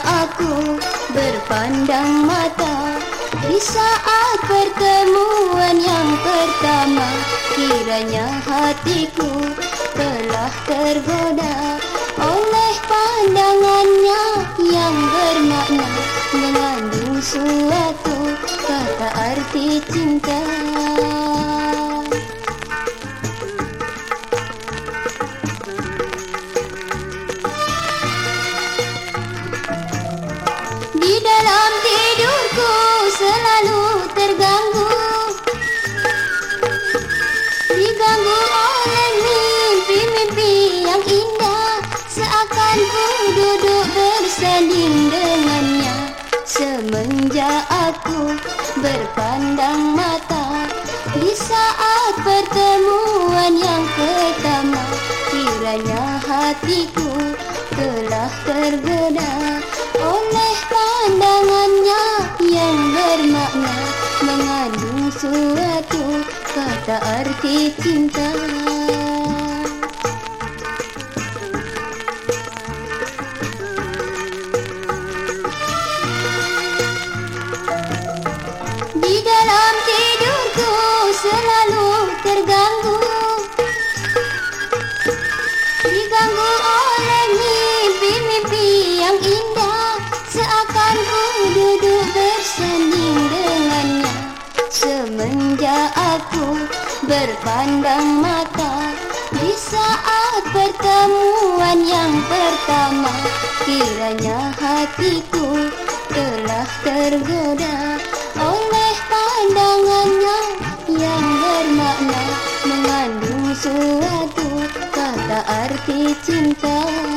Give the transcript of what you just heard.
aku berpandang mata. Di saat pertemuan yang pertama Kiranya hatiku telah tergoda Oleh pandangannya yang bermakna Mengandung suatu kata arti cinta Di dalam tidurku selalu terganggu. Diganggu oleh mimpi-mimpi yang indah. Seakan ku duduk bersanding dengannya. Semenjak aku berpandang mata Di saat pertemuan yang pertama Kiranya hatiku telah tergoda kata arti cinta. Di dalam tidurku selalu terganggu Diganggu oleh mimpi-mimpi yang indah Seakan ku duduk aku berpandang mata. Di saat pertemuan yang pertama Kiranya hatiku telah tergoda Oleh pandangannya yang bermakna Mengandung suatu kata arti cinta